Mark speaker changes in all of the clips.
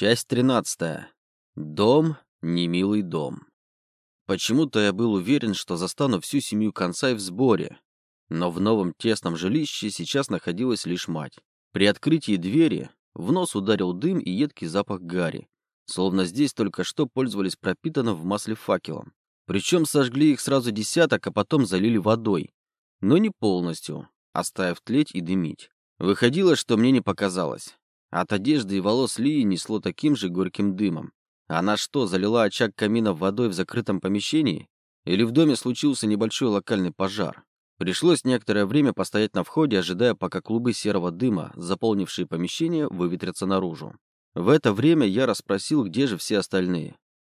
Speaker 1: Часть тринадцатая. Дом, немилый дом. Почему-то я был уверен, что застану всю семью конца и в сборе. Но в новом тесном жилище сейчас находилась лишь мать. При открытии двери в нос ударил дым и едкий запах гари, словно здесь только что пользовались пропитанным в масле факелом. Причем сожгли их сразу десяток, а потом залили водой. Но не полностью, оставив тлеть и дымить. Выходило, что мне не показалось. От одежды и волос Лии несло таким же горьким дымом. Она что, залила очаг камина водой в закрытом помещении? Или в доме случился небольшой локальный пожар? Пришлось некоторое время постоять на входе, ожидая, пока клубы серого дыма, заполнившие помещение, выветрятся наружу. В это время я расспросил, где же все остальные.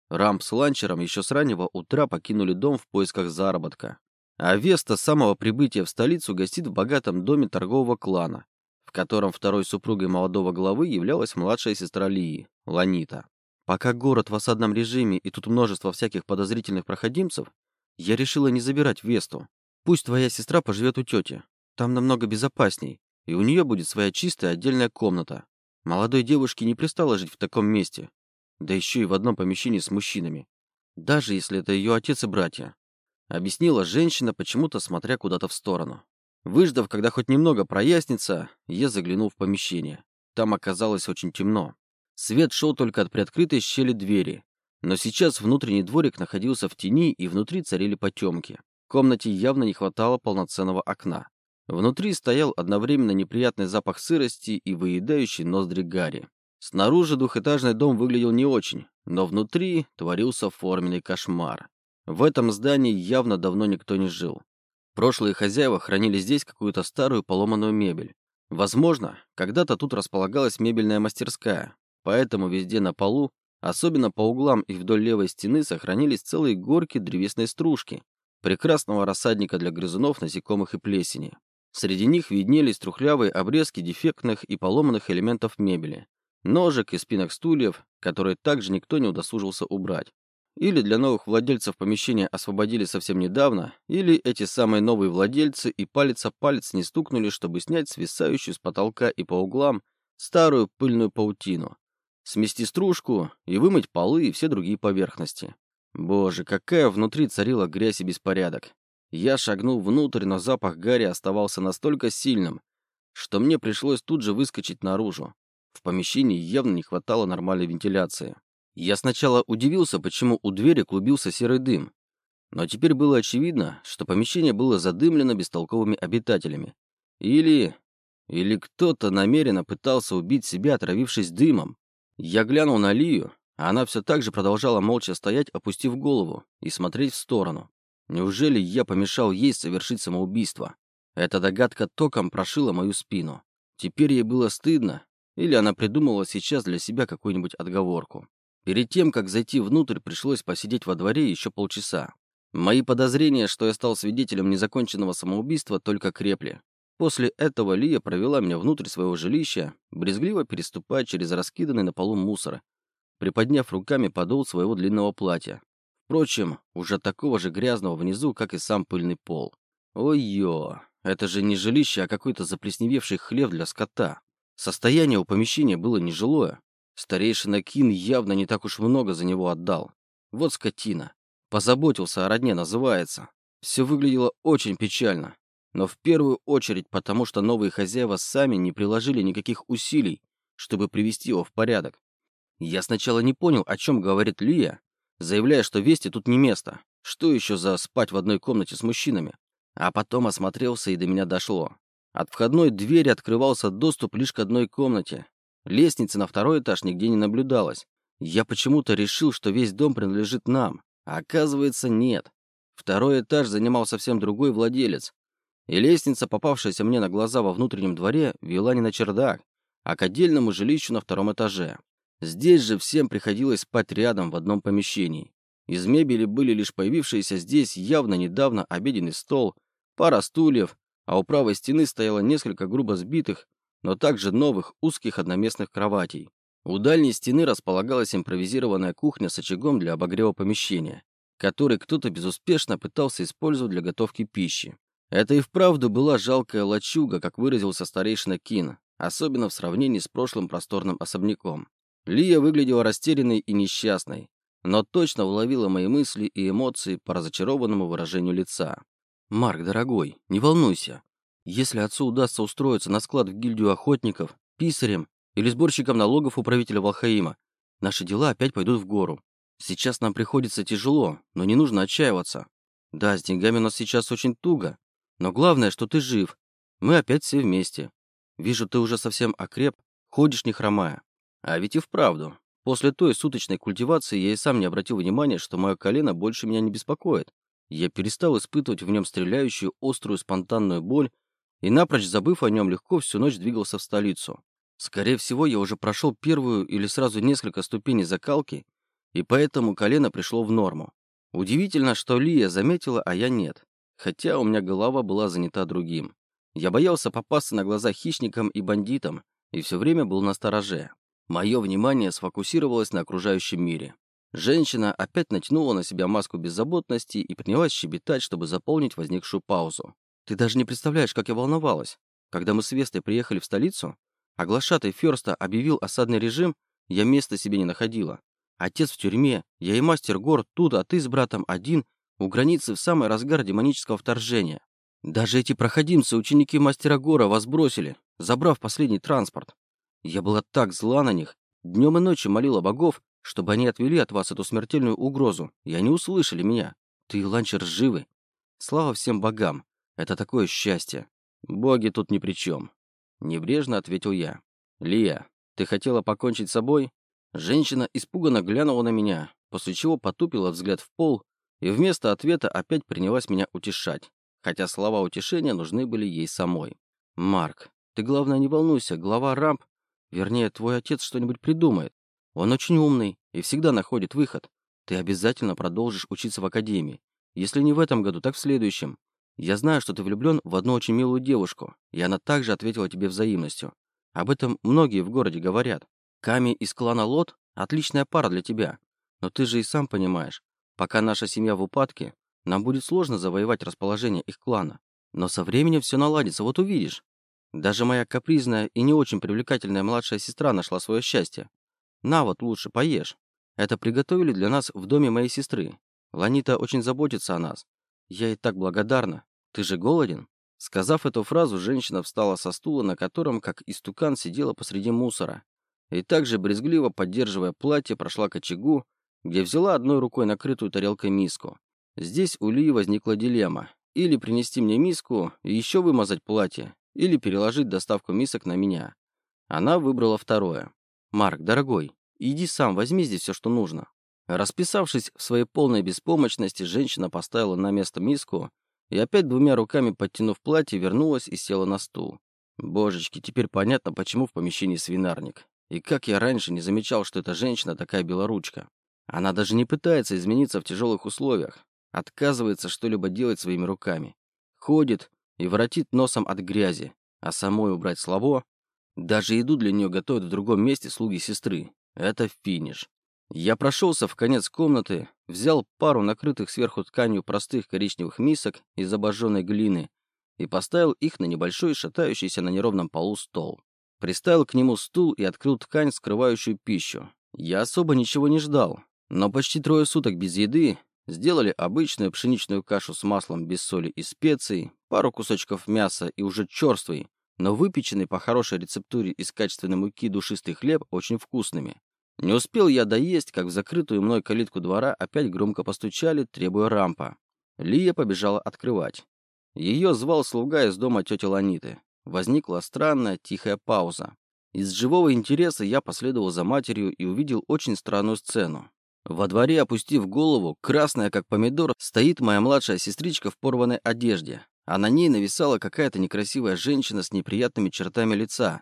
Speaker 1: Рамп с ланчером еще с раннего утра покинули дом в поисках заработка. А Веста с самого прибытия в столицу гостит в богатом доме торгового клана, котором второй супругой молодого главы являлась младшая сестра Лии, Ланита. Пока город в осадном режиме и тут множество всяких подозрительных проходимцев, я решила не забирать Весту. Пусть твоя сестра поживет у тети. Там намного безопасней, и у нее будет своя чистая отдельная комната. Молодой девушке не пристало жить в таком месте, да еще и в одном помещении с мужчинами, даже если это ее отец и братья. Объяснила женщина, почему-то смотря куда-то в сторону. Выждав, когда хоть немного прояснится, я заглянул в помещение. Там оказалось очень темно. Свет шел только от приоткрытой щели двери. Но сейчас внутренний дворик находился в тени, и внутри царили потемки. В комнате явно не хватало полноценного окна. Внутри стоял одновременно неприятный запах сырости и выедающий ноздри гари. Снаружи двухэтажный дом выглядел не очень, но внутри творился форменный кошмар. В этом здании явно давно никто не жил. Прошлые хозяева хранили здесь какую-то старую поломанную мебель. Возможно, когда-то тут располагалась мебельная мастерская, поэтому везде на полу, особенно по углам и вдоль левой стены, сохранились целые горки древесной стружки, прекрасного рассадника для грызунов, насекомых и плесени. Среди них виднелись трухлявые обрезки дефектных и поломанных элементов мебели, ножек и спинок стульев, которые также никто не удосужился убрать. Или для новых владельцев помещения освободили совсем недавно, или эти самые новые владельцы и палец о палец не стукнули, чтобы снять свисающую с потолка и по углам старую пыльную паутину, смести стружку и вымыть полы и все другие поверхности. Боже, какая внутри царила грязь и беспорядок. Я шагнул внутрь, но запах гари оставался настолько сильным, что мне пришлось тут же выскочить наружу. В помещении явно не хватало нормальной вентиляции. Я сначала удивился, почему у двери клубился серый дым. Но теперь было очевидно, что помещение было задымлено бестолковыми обитателями. Или... Или кто-то намеренно пытался убить себя, отравившись дымом. Я глянул на Лию, а она все так же продолжала молча стоять, опустив голову, и смотреть в сторону. Неужели я помешал ей совершить самоубийство? Эта догадка током прошила мою спину. Теперь ей было стыдно, или она придумала сейчас для себя какую-нибудь отговорку. Перед тем, как зайти внутрь, пришлось посидеть во дворе еще полчаса. Мои подозрения, что я стал свидетелем незаконченного самоубийства, только крепли. После этого Лия провела меня внутрь своего жилища, брезгливо переступая через раскиданный на полу мусор, приподняв руками подол своего длинного платья. Впрочем, уже такого же грязного внизу, как и сам пыльный пол. Ой-ё, это же не жилище, а какой-то заплесневевший хлев для скота. Состояние у помещения было нежилое, Старейшина Кин явно не так уж много за него отдал. Вот скотина. Позаботился о родне, называется. Все выглядело очень печально. Но в первую очередь потому, что новые хозяева сами не приложили никаких усилий, чтобы привести его в порядок. Я сначала не понял, о чем говорит Лия, заявляя, что Вести тут не место. Что еще за спать в одной комнате с мужчинами? А потом осмотрелся, и до меня дошло. От входной двери открывался доступ лишь к одной комнате, Лестницы на второй этаж нигде не наблюдалось. Я почему-то решил, что весь дом принадлежит нам. А оказывается, нет. Второй этаж занимал совсем другой владелец. И лестница, попавшаяся мне на глаза во внутреннем дворе, вела не на чердак, а к отдельному жилищу на втором этаже. Здесь же всем приходилось спать рядом в одном помещении. Из мебели были лишь появившиеся здесь явно недавно обеденный стол, пара стульев, а у правой стены стояло несколько грубо сбитых но также новых узких одноместных кроватей. У дальней стены располагалась импровизированная кухня с очагом для обогрева помещения, который кто-то безуспешно пытался использовать для готовки пищи. Это и вправду была жалкая лачуга, как выразился старейшина Кин, особенно в сравнении с прошлым просторным особняком. Лия выглядела растерянной и несчастной, но точно уловила мои мысли и эмоции по разочарованному выражению лица. «Марк, дорогой, не волнуйся. Если отцу удастся устроиться на склад в гильдию охотников, писарем или сборщиком налогов у правителя Волхаима, наши дела опять пойдут в гору. Сейчас нам приходится тяжело, но не нужно отчаиваться. Да, с деньгами у нас сейчас очень туго, но главное, что ты жив. Мы опять все вместе. Вижу, ты уже совсем окреп, ходишь не хромая. А ведь и вправду. После той суточной культивации я и сам не обратил внимания, что мое колено больше меня не беспокоит. Я перестал испытывать в нем стреляющую, острую, спонтанную боль и, напрочь забыв о нем, легко всю ночь двигался в столицу. Скорее всего, я уже прошел первую или сразу несколько ступеней закалки, и поэтому колено пришло в норму. Удивительно, что Лия заметила, а я нет. Хотя у меня голова была занята другим. Я боялся попасться на глаза хищникам и бандитам, и все время был на стороже. Мое внимание сфокусировалось на окружающем мире. Женщина опять натянула на себя маску беззаботности и принялась щебетать, чтобы заполнить возникшую паузу. «Ты даже не представляешь, как я волновалась. Когда мы с Вестой приехали в столицу, а глашатай Ферста объявил осадный режим, я места себе не находила. Отец в тюрьме, я и мастер гор тут, а ты с братом один, у границы в самый разгар демонического вторжения. Даже эти проходимцы, ученики мастера гора, вас бросили, забрав последний транспорт. Я была так зла на них, днем и ночью молила богов, чтобы они отвели от вас эту смертельную угрозу, и они услышали меня. Ты и Ланчер живы. Слава всем богам. Это такое счастье. Боги тут ни при чем. Небрежно ответил я. Лия, ты хотела покончить с собой? Женщина испуганно глянула на меня, после чего потупила взгляд в пол и вместо ответа опять принялась меня утешать, хотя слова утешения нужны были ей самой. «Марк, ты, главное, не волнуйся, глава Рамп, вернее, твой отец что-нибудь придумает. Он очень умный и всегда находит выход. Ты обязательно продолжишь учиться в академии. Если не в этом году, так в следующем. Я знаю, что ты влюблен в одну очень милую девушку, и она также ответила тебе взаимностью. Об этом многие в городе говорят. Ками из клана Лот – отличная пара для тебя. Но ты же и сам понимаешь, пока наша семья в упадке, нам будет сложно завоевать расположение их клана. Но со временем все наладится, вот увидишь. Даже моя капризная и не очень привлекательная младшая сестра нашла свое счастье. На вот лучше поешь. Это приготовили для нас в доме моей сестры. Ланита очень заботится о нас. Я ей так благодарна. Ты же голоден?» Сказав эту фразу, женщина встала со стула, на котором, как истукан, сидела посреди мусора и также брезгливо, поддерживая платье, прошла к очагу, где взяла одной рукой накрытую тарелкой миску. Здесь у Ли возникла дилемма. Или принести мне миску и еще вымазать платье, или переложить доставку мисок на меня. Она выбрала второе. «Марк, дорогой, иди сам, возьми здесь все, что нужно». Расписавшись в своей полной беспомощности, женщина поставила на место миску и опять двумя руками подтянув платье, вернулась и села на стул. Божечки, теперь понятно, почему в помещении свинарник. И как я раньше не замечал, что эта женщина такая белоручка. Она даже не пытается измениться в тяжелых условиях. Отказывается что-либо делать своими руками. Ходит и воротит носом от грязи. А самой убрать слабо. Даже еду для нее готовят в другом месте слуги сестры. Это финиш. Я прошелся в конец комнаты, взял пару накрытых сверху тканью простых коричневых мисок из обожженной глины и поставил их на небольшой шатающийся на неровном полу стол. Приставил к нему стул и открыл ткань, скрывающую пищу. Я особо ничего не ждал, но почти трое суток без еды сделали обычную пшеничную кашу с маслом без соли и специй, пару кусочков мяса и уже черствый, но выпеченный по хорошей рецептуре из качественной муки душистый хлеб очень вкусными. Не успел я доесть, как в закрытую мной калитку двора опять громко постучали, требуя рампа. Лия побежала открывать. Ее звал слуга из дома тети Ланиты. Возникла странная, тихая пауза. Из живого интереса я последовал за матерью и увидел очень странную сцену. Во дворе, опустив голову, красная как помидор, стоит моя младшая сестричка в порванной одежде, а на ней нависала какая-то некрасивая женщина с неприятными чертами лица,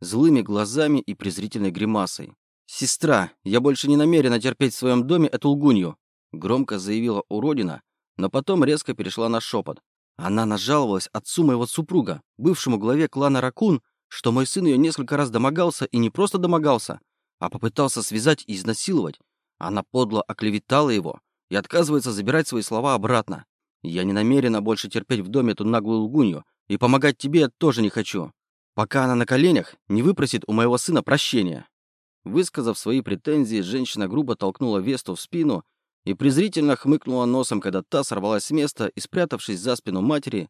Speaker 1: злыми глазами и презрительной гримасой. «Сестра, я больше не намерена терпеть в своем доме эту лгунью», громко заявила уродина, но потом резко перешла на шепот. Она нажаловалась отцу моего супруга, бывшему главе клана Ракун, что мой сын ее несколько раз домогался и не просто домогался, а попытался связать и изнасиловать. Она подло оклеветала его и отказывается забирать свои слова обратно. Я не намерена больше терпеть в доме эту наглую лгунью, и помогать тебе я тоже не хочу, пока она на коленях не выпросит у моего сына прощения. Высказав свои претензии, женщина грубо толкнула Весту в спину и презрительно хмыкнула носом, когда та сорвалась с места и, спрятавшись за спину матери,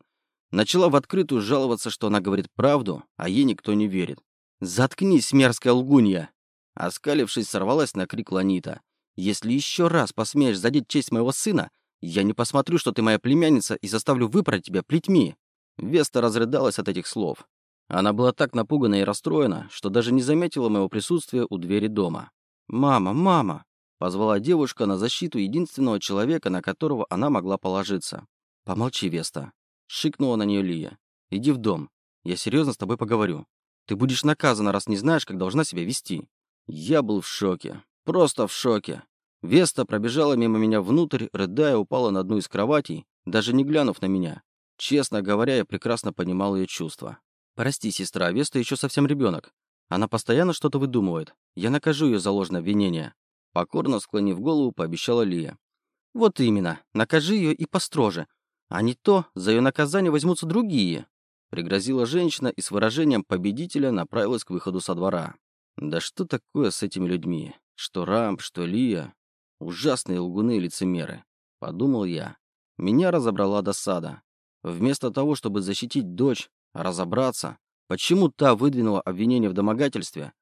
Speaker 1: начала в открытую жаловаться, что она говорит правду, а ей никто не верит. «Заткнись, мерзкая лгунья!» Оскалившись, сорвалась на крик Ланита. «Если еще раз посмеешь задеть честь моего сына, я не посмотрю, что ты моя племянница, и заставлю выпороть тебя плетьми!» Веста разрыдалась от этих слов. Она была так напугана и расстроена, что даже не заметила моего присутствия у двери дома. «Мама, мама!» — позвала девушка на защиту единственного человека, на которого она могла положиться. «Помолчи, Веста!» — шикнула на нее Лия. «Иди в дом. Я серьезно с тобой поговорю. Ты будешь наказана, раз не знаешь, как должна себя вести». Я был в шоке. Просто в шоке. Веста пробежала мимо меня внутрь, рыдая, упала на одну из кроватей, даже не глянув на меня. Честно говоря, я прекрасно понимал ее чувства. «Прости, сестра, Веста еще совсем ребенок. Она постоянно что-то выдумывает. Я накажу ее за ложное обвинение». Покорно склонив голову, пообещала Лия. «Вот именно. Накажи ее и построже. А не то, за ее наказание возьмутся другие». Пригрозила женщина и с выражением победителя направилась к выходу со двора. Да что такое с этими людьми? Что Рамп, что Лия. Ужасные лгуны и лицемеры. Подумал я. Меня разобрала досада. Вместо того, чтобы защитить дочь, разобраться, почему та выдвинула обвинение в домогательстве,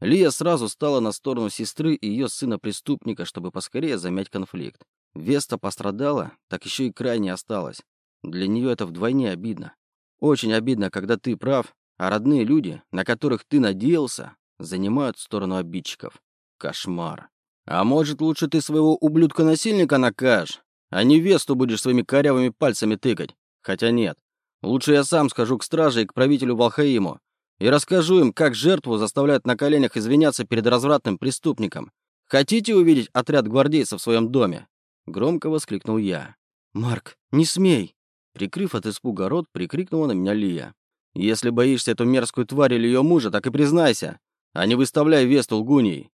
Speaker 1: Лия сразу стала на сторону сестры и ее сына-преступника, чтобы поскорее замять конфликт. Веста пострадала, так еще и крайне осталась. Для нее это вдвойне обидно. Очень обидно, когда ты прав, а родные люди, на которых ты надеялся, занимают сторону обидчиков. Кошмар. А может, лучше ты своего ублюдка-насильника накажешь, а не Весту будешь своими корявыми пальцами тыкать? Хотя нет. Лучше я сам схожу к страже и к правителю Валхаиму и расскажу им, как жертву заставляют на коленях извиняться перед развратным преступником. Хотите увидеть отряд гвардейцев в своем доме?» Громко воскликнул я. «Марк, не смей!» Прикрыв от испуга рот, прикрикнула на меня Лия. «Если боишься эту мерзкую тварь или ее мужа, так и признайся а не выставляй Весту лгуней!»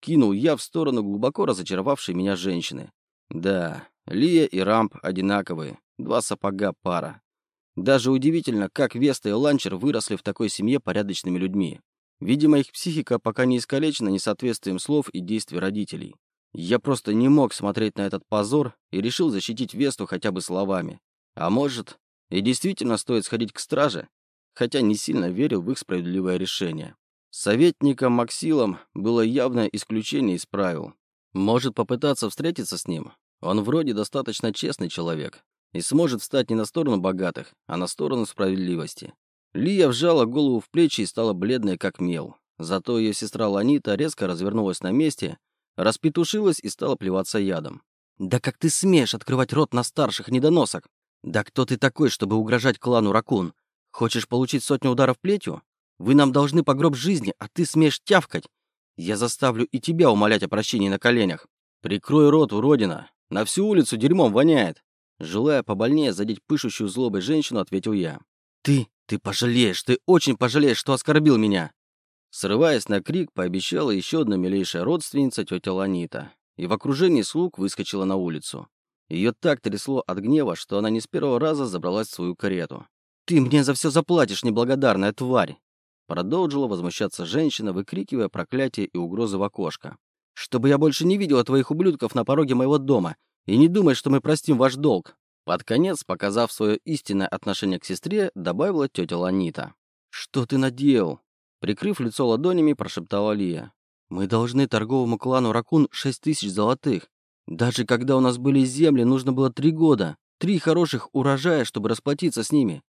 Speaker 1: Кинул я в сторону глубоко разочаровавшей меня женщины. Да, Лия и Рамп одинаковые, два сапога пара. Даже удивительно, как Веста и Ланчер выросли в такой семье порядочными людьми. Видимо, их психика пока не искалечена несоответствием слов и действий родителей. Я просто не мог смотреть на этот позор и решил защитить Весту хотя бы словами. А может, и действительно стоит сходить к страже, хотя не сильно верил в их справедливое решение. Советником Максилом было явное исключение из правил. Может попытаться встретиться с ним. Он вроде достаточно честный человек и сможет встать не на сторону богатых, а на сторону справедливости. Лия вжала голову в плечи и стала бледной, как мел. Зато ее сестра Ланита резко развернулась на месте, распетушилась и стала плеваться ядом. «Да как ты смеешь открывать рот на старших недоносок? Да кто ты такой, чтобы угрожать клану Ракун? Хочешь получить сотню ударов плетью? Вы нам должны по гроб жизни, а ты смеешь тявкать. Я заставлю и тебя умолять о прощении на коленях. Прикрой рот, уродина. На всю улицу дерьмом воняет. Желая побольнее задеть пышущую злобой женщину, ответил я. Ты, ты пожалеешь, ты очень пожалеешь, что оскорбил меня. Срываясь на крик, пообещала еще одна милейшая родственница, тетя Ланита, и в окружении слуг выскочила на улицу. Ее так трясло от гнева, что она не с первого раза забралась в свою карету. «Ты мне за все заплатишь, неблагодарная тварь!» Продолжила возмущаться женщина, выкрикивая проклятие и угрозы в окошко. «Чтобы я больше не видела твоих ублюдков на пороге моего дома, и не думай, что мы простим ваш долг!» Под конец, показав свое истинное отношение к сестре, добавила тетя Ланита. «Что ты наделал?» Прикрыв лицо ладонями, прошептала Лия. «Мы должны торговому клану Ракун шесть тысяч золотых. Даже когда у нас были земли, нужно было три года. Три хороших урожая, чтобы расплатиться с ними.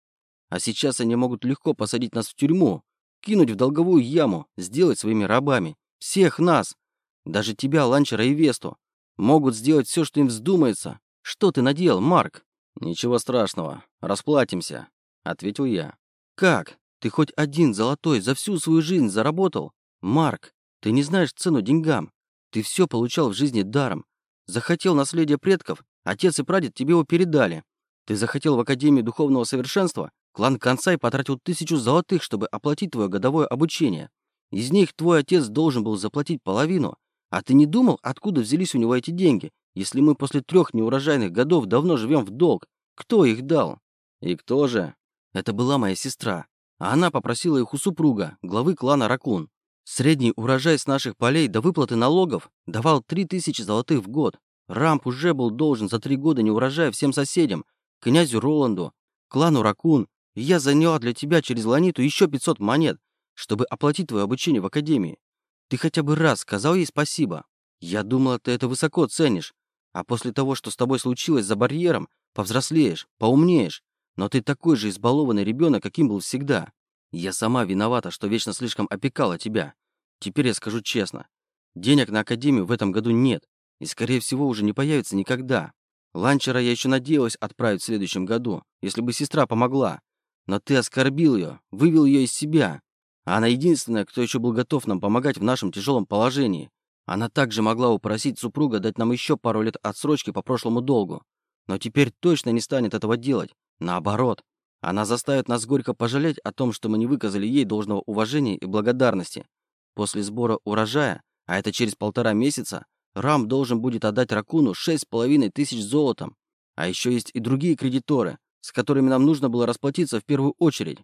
Speaker 1: А сейчас они могут легко посадить нас в тюрьму, кинуть в долговую яму, сделать своими рабами. Всех нас. Даже тебя, Ланчера и Весту. Могут сделать все, что им вздумается. Что ты наделал, Марк? Ничего страшного. Расплатимся, ответил я. Как? Ты хоть один золотой за всю свою жизнь заработал? Марк, ты не знаешь цену деньгам. Ты все получал в жизни даром. Захотел наследие предков, отец и прадед тебе его передали. Ты захотел в Академию Духовного Совершенства, Клан Консай потратил тысячу золотых, чтобы оплатить твое годовое обучение. Из них твой отец должен был заплатить половину. А ты не думал, откуда взялись у него эти деньги, если мы после трех неурожайных годов давно живем в долг? Кто их дал? И кто же? Это была моя сестра. А она попросила их у супруга, главы клана Ракун.
Speaker 2: Средний урожай с наших полей до выплаты налогов давал 3000 золотых в год. Рамп уже был должен за три года неурожая всем соседям, князю Роланду, клану Ракун, и я заняла для тебя через Ланиту еще 500 монет, чтобы оплатить твое обучение в академии. Ты хотя бы раз сказал ей спасибо. Я думала, ты это высоко ценишь. А после того, что с тобой случилось за барьером, повзрослеешь, поумнеешь. Но ты такой же избалованный ребенок, каким был всегда. Я сама виновата, что вечно слишком опекала тебя. Теперь я скажу честно. Денег на академию в этом году нет. И, скорее всего, уже не появится никогда. Ланчера я еще надеялась отправить в следующем году, если бы сестра помогла. Но ты оскорбил ее, вывел ее из себя. Она единственная, кто еще был готов нам помогать в нашем тяжелом положении. Она также могла упросить супруга дать нам еще пару лет отсрочки по прошлому долгу. Но теперь точно не станет этого делать. Наоборот, она заставит нас горько пожалеть о том, что мы не выказали ей должного уважения и благодарности. После сбора урожая, а это через полтора месяца, Рам должен будет отдать Ракуну шесть с половиной тысяч золотом. А еще есть и другие кредиторы, с которыми нам нужно было расплатиться в первую очередь.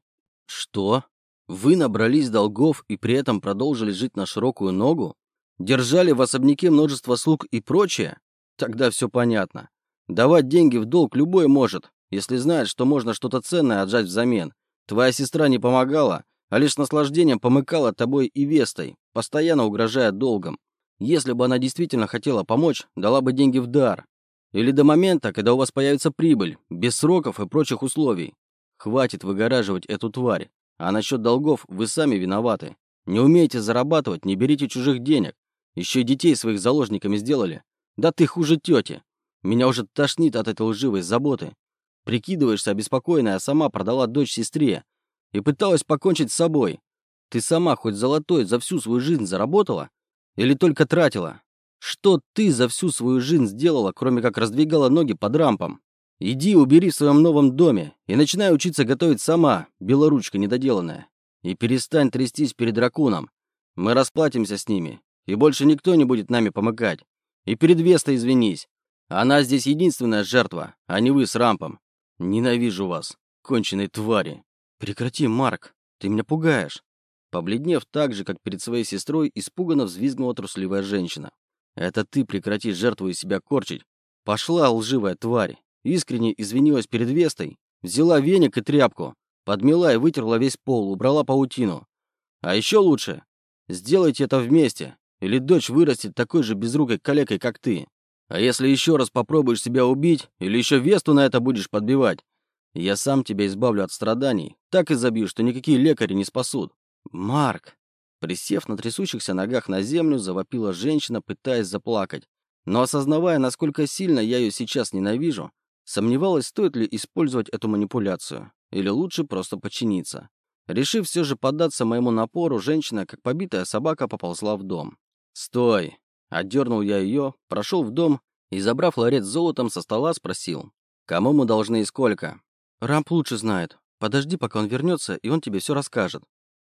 Speaker 2: Что? Вы набрались долгов и при этом продолжили жить на широкую ногу? Держали в особняке множество слуг и прочее? Тогда все понятно. Давать деньги в долг любой может, если знает, что можно что-то ценное отжать взамен. Твоя сестра не помогала, а лишь наслаждением помыкала тобой и Вестой, постоянно угрожая долгом. Если бы она действительно хотела помочь, дала бы деньги в дар. Или до момента, когда у вас появится прибыль, без сроков и прочих условий. Хватит выгораживать эту тварь. А насчет долгов вы сами виноваты. Не умеете зарабатывать, не берите чужих денег. Еще и детей своих заложниками сделали. Да ты хуже тети. Меня уже тошнит от этой лживой заботы. Прикидываешься обеспокоенная, а сама продала дочь сестре. И пыталась покончить с собой. Ты сама хоть золотой за всю свою жизнь заработала? Или только тратила? Что ты за всю свою жизнь сделала, кроме как раздвигала ноги под рампом? Иди убери в своем новом доме и начинай учиться готовить сама, белоручка недоделанная. И перестань трястись перед драконом. Мы расплатимся с ними, и больше никто не будет нами помогать. И перед Вестой извинись. Она здесь единственная жертва, а не вы с рампом. Ненавижу вас, конченые твари. Прекрати, Марк, ты меня пугаешь. Побледнев так же, как перед своей сестрой, испуганно взвизгнула трусливая женщина. Это ты прекрати жертву из себя корчить. Пошла, лживая тварь. Искренне извинилась перед Вестой, взяла веник и тряпку, подмела и вытерла весь пол, убрала паутину. А еще лучше, сделайте это вместе, или дочь вырастет такой же безрукой калекой, как ты. А если еще раз попробуешь себя убить, или еще Весту на это будешь подбивать, я сам тебя избавлю от страданий, так и забью, что никакие лекари не спасут. Марк, присев на трясущихся ногах на землю, завопила женщина, пытаясь заплакать. Но осознавая, насколько сильно я ее сейчас ненавижу, Сомневалась, стоит ли использовать эту манипуляцию, или лучше просто подчиниться. Решив все же поддаться моему напору, женщина, как побитая собака, поползла в дом. «Стой!» Отдернул я ее, прошел в дом и, забрав ларец с золотом со стола, спросил. «Кому мы должны и сколько?» «Рамп лучше знает. Подожди, пока он вернется, и он тебе все расскажет».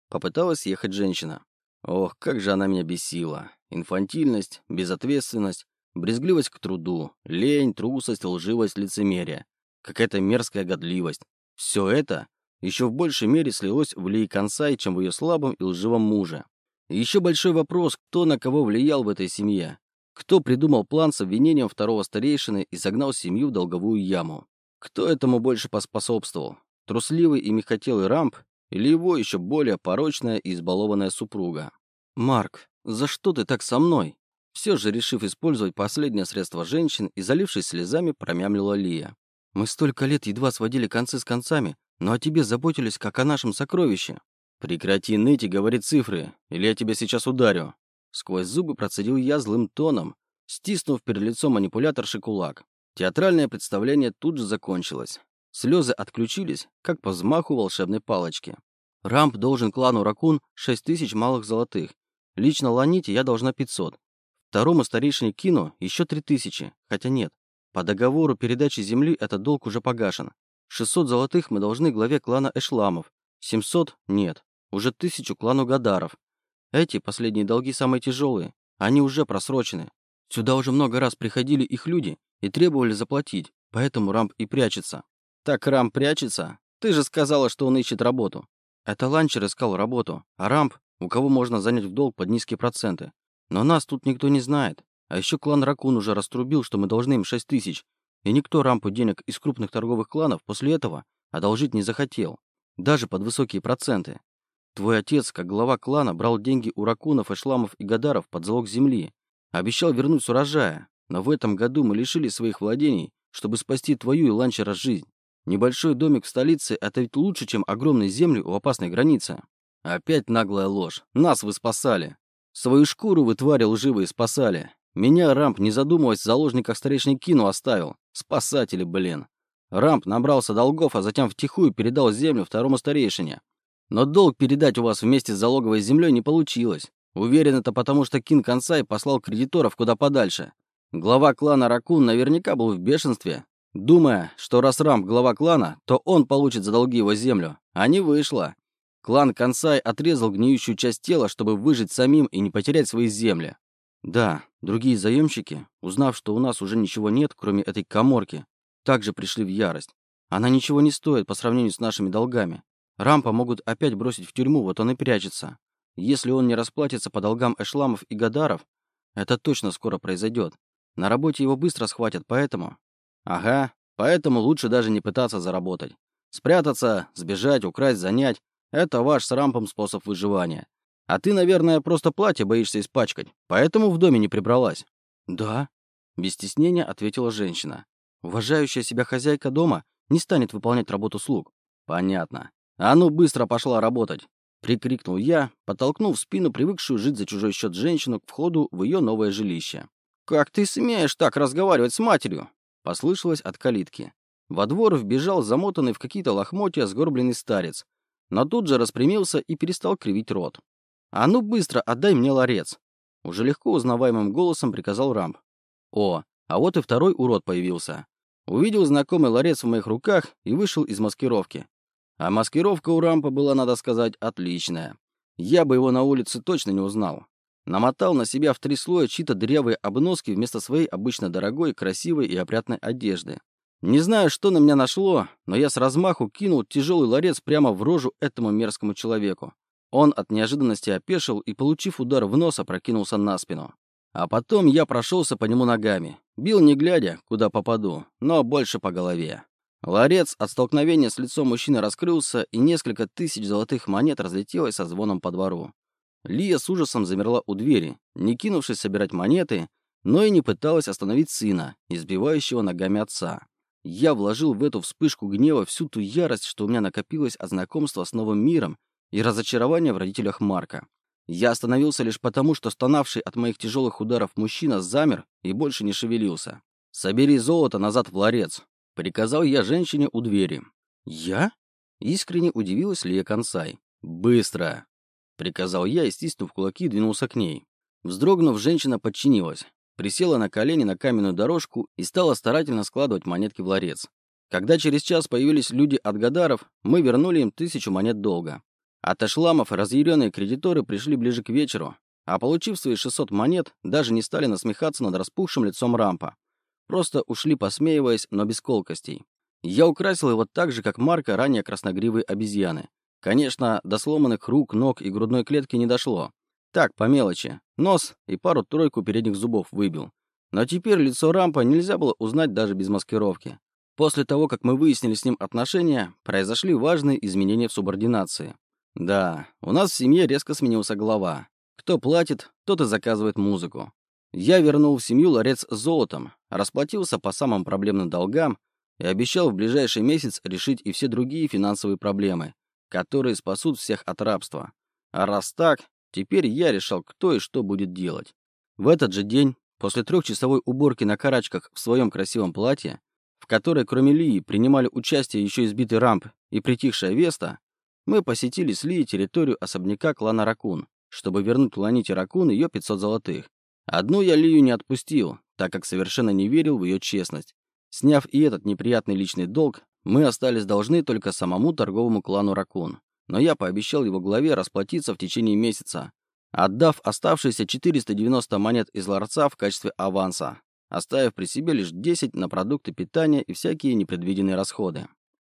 Speaker 2: Попыталась ехать женщина. Ох, как же она меня бесила. Инфантильность, безответственность, Брезгливость к труду, лень, трусость, лживость, лицемерие. Какая-то мерзкая годливость. Все это еще в большей мере слилось в Лии Консай, чем в ее слабом и лживом муже. Еще большой вопрос, кто на кого влиял в этой семье. Кто придумал план с обвинением второго старейшины и загнал семью в долговую яму? Кто этому больше поспособствовал? Трусливый и мягкотелый Рамп или его еще более порочная и избалованная супруга? «Марк, за что ты так со мной?» Все же, решив использовать последнее средство женщин и залившись слезами, промямлила Лия. «Мы столько лет едва сводили концы с концами, но о тебе заботились, как о нашем сокровище». «Прекрати ныть и говори цифры, или я тебя сейчас ударю». Сквозь зубы процедил я злым тоном, стиснув перед лицом манипуляторши кулак. Театральное представление тут же закончилось. Слезы отключились, как по взмаху волшебной палочки. Рамп должен клану Ракун шесть тысяч малых золотых. Лично Ланите я должна пятьсот. Второму старейшине Кину еще три тысячи, хотя нет. По договору передачи земли этот долг уже погашен. 600 золотых мы должны главе клана Эшламов. 700 – нет. Уже тысячу клану Гадаров. Эти последние долги самые тяжелые. Они уже просрочены. Сюда уже много раз приходили их люди и требовали заплатить, поэтому Рамп и прячется. Так Рамп прячется? Ты же сказала, что он ищет работу. Это Ланчер искал работу, а Рамп у кого можно занять в долг под низкие проценты. Но нас тут никто не знает. А еще клан Ракун уже раструбил, что мы должны им 6 тысяч. И никто рампу денег из крупных торговых кланов после этого одолжить не захотел. Даже под высокие проценты. Твой отец, как глава клана, брал деньги у ракунов, эшламов и гадаров под залог земли. Обещал вернуть с урожая. Но в этом году мы лишили своих владений, чтобы спасти твою и ланчера жизнь. Небольшой домик в столице – это ведь лучше, чем огромные земли у опасной границы. Опять наглая ложь. Нас вы спасали. Свою шкуру вы, твари лживые, спасали. Меня Рамп, не задумываясь, в заложниках старейшин Кину оставил. Спасатели, блин. Рамп набрался долгов, а затем втихую передал землю второму старейшине. Но долг передать у вас вместе с залоговой землей не получилось. Уверен, это потому, что Кин Консай послал кредиторов куда подальше. Глава клана Ракун наверняка был в бешенстве, думая, что раз Рамп глава клана, то он получит за долги его землю. А не вышло. Клан Консай отрезал гниющую часть тела, чтобы выжить самим и не потерять свои земли. Да, другие заемщики, узнав, что у нас уже ничего нет, кроме этой коморки, также пришли в ярость. Она ничего не стоит по сравнению с нашими долгами. Рампа могут опять бросить в тюрьму, вот он и прячется. Если он не расплатится по долгам Эшламов и Гадаров, это точно скоро произойдет. На работе его быстро схватят, поэтому... Ага, поэтому лучше даже не пытаться заработать. Спрятаться, сбежать, украсть, занять — это ваш с Рампом способ выживания. А ты, наверное, просто платье боишься испачкать, поэтому в доме не прибралась. Да, без стеснения ответила женщина. Уважающая себя хозяйка дома не станет выполнять работу слуг. Понятно. «А ну, быстро пошла работать!» — прикрикнул я, подтолкнув в спину привыкшую жить за чужой счет женщину к входу в ее новое жилище. «Как ты смеешь так разговаривать с матерью?» — послышалось от калитки. Во двор вбежал замотанный в какие-то лохмотья сгорбленный старец, но тут же распрямился и перестал кривить рот. «А ну быстро отдай мне ларец!» Уже легко узнаваемым голосом приказал Рамп. «О, а вот и второй урод появился. Увидел знакомый ларец в моих руках и вышел из маскировки. А маскировка у Рампа была, надо сказать, отличная. Я бы его на улице точно не узнал. Намотал на себя в три слоя чьи-то дырявые обноски вместо своей обычно дорогой, красивой и опрятной одежды. Не знаю, что на меня нашло, но я с размаху кинул тяжелый ларец прямо в рожу этому мерзкому человеку. Он от неожиданности опешил и, получив удар в нос, опрокинулся на спину. А потом я прошелся по нему ногами. Бил не глядя, куда попаду, но больше по голове. Ларец от столкновения с лицом мужчины раскрылся, и несколько тысяч золотых монет разлетелось со звоном по двору. Лия с ужасом замерла у двери, не кинувшись собирать монеты, но и не пыталась остановить сына, избивающего ногами отца. Я вложил в эту вспышку гнева всю ту ярость, что у меня накопилось от знакомства с новым миром и разочарования в родителях Марка. Я остановился лишь потому, что стонавший от моих тяжелых ударов мужчина замер и больше не шевелился. «Собери золото назад в ларец», Приказал я женщине у двери. «Я?» Искренне удивилась Лия Консай. «Быстро!» Приказал я и, стиснув кулаки, двинулся к ней. Вздрогнув, женщина подчинилась. Присела на колени на каменную дорожку и стала старательно складывать монетки в ларец. Когда через час появились люди от Гадаров, мы вернули им тысячу монет долга. От Эшламов разъяренные кредиторы пришли ближе к вечеру, а получив свои 600 монет, даже не стали насмехаться над распухшим лицом Рампа. Просто ушли, посмеиваясь, но без колкостей. Я украсил его так же, как Марка ранее красногривые обезьяны. Конечно, до сломанных рук, ног и грудной клетки не дошло. Так, по мелочи. Нос и пару-тройку передних зубов выбил. Но теперь лицо Рампа нельзя было узнать даже без маскировки. После того, как мы выяснили с ним отношения, произошли важные изменения в субординации. Да, у нас в семье резко сменился глава. Кто платит, тот и заказывает музыку. Я вернул в семью ларец с золотом, расплатился по самым проблемным долгам и обещал в ближайший месяц решить и все другие финансовые проблемы, которые спасут всех от рабства. А раз так, теперь я решал, кто и что будет делать. В этот же день, после трехчасовой уборки на карачках в своем красивом платье, в которой кроме Лии принимали участие еще избитый рамп и притихшая Веста, мы посетили с Лией территорию особняка клана Ракун, чтобы вернуть Ланите Ракун ее 500 золотых. Одну я Лию не отпустил, так как совершенно не верил в ее честность. Сняв и этот неприятный личный долг, мы остались должны только самому торговому клану Ракун. Но я пообещал его главе расплатиться в течение месяца, отдав оставшиеся 490 монет из ларца в качестве аванса, оставив при себе лишь 10 на продукты питания и всякие непредвиденные расходы.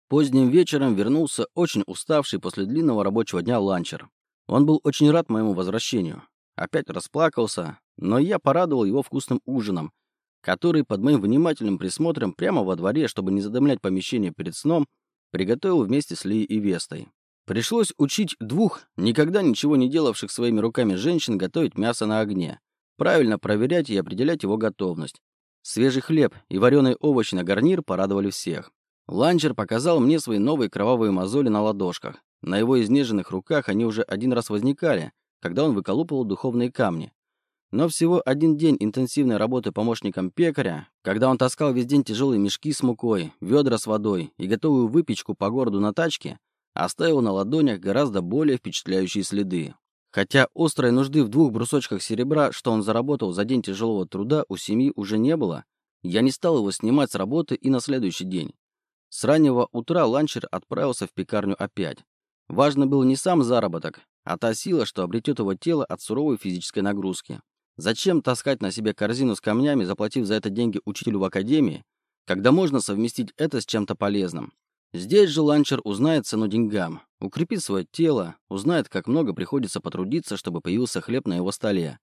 Speaker 2: Поздним вечером вернулся очень уставший после длинного рабочего дня ланчер. Он был очень рад моему возвращению. Опять расплакался, но я порадовал его вкусным ужином, который под моим внимательным присмотром прямо во дворе, чтобы не задымлять помещение перед сном, приготовил вместе с Ли и Вестой. Пришлось учить двух, никогда ничего не делавших своими руками женщин, готовить мясо на огне, правильно проверять и определять его готовность. Свежий хлеб и вареные овощи на гарнир порадовали всех. Ланчер показал мне свои новые кровавые мозоли на ладошках. На его изнеженных руках они уже один раз возникали, когда он выколупывал духовные камни. Но всего один день интенсивной работы помощником пекаря, когда он таскал весь день тяжелые мешки с мукой, ведра с водой и готовую выпечку по городу на тачке, оставил на ладонях гораздо более впечатляющие следы. Хотя острой нужды в двух брусочках серебра, что он заработал за день тяжелого труда, у семьи уже не было, я не стал его снимать с работы и на следующий день. С раннего утра ланчер отправился в пекарню опять. Важно был не сам заработок, а та сила, что обретет его тело от суровой физической нагрузки. Зачем таскать на себе корзину с камнями, заплатив за это деньги учителю в академии, когда можно совместить это с чем-то полезным? Здесь же ланчер узнает цену деньгам, укрепит свое тело, узнает, как много приходится потрудиться, чтобы появился хлеб на его столе.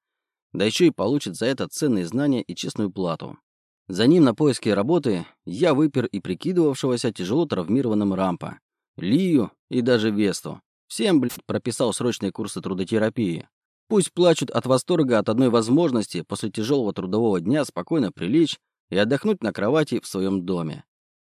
Speaker 2: Да еще и получит за это ценные знания и честную плату. За ним на поиски работы я выпер и прикидывавшегося тяжело травмированным рампа, Лию и даже Весту. Всем, блядь, прописал срочные курсы трудотерапии. Пусть плачут от восторга от одной возможности после тяжелого трудового дня спокойно прилечь и отдохнуть на кровати в своем доме.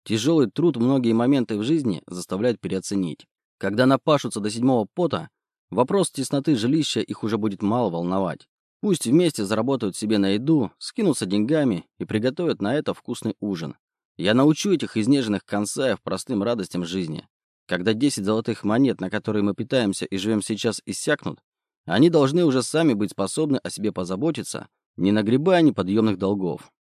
Speaker 2: Тяжелый труд многие моменты в жизни заставляет переоценить. Когда напашутся до седьмого пота, вопрос тесноты жилища их уже будет мало волновать. Пусть вместе заработают себе на еду, скинутся деньгами и приготовят на это вкусный ужин. Я научу этих изнеженных консаев простым радостям жизни. Когда 10 золотых монет, на которые мы питаемся и живем сейчас, иссякнут, они должны уже сами быть способны о себе позаботиться, не нагребая неподъемных долгов.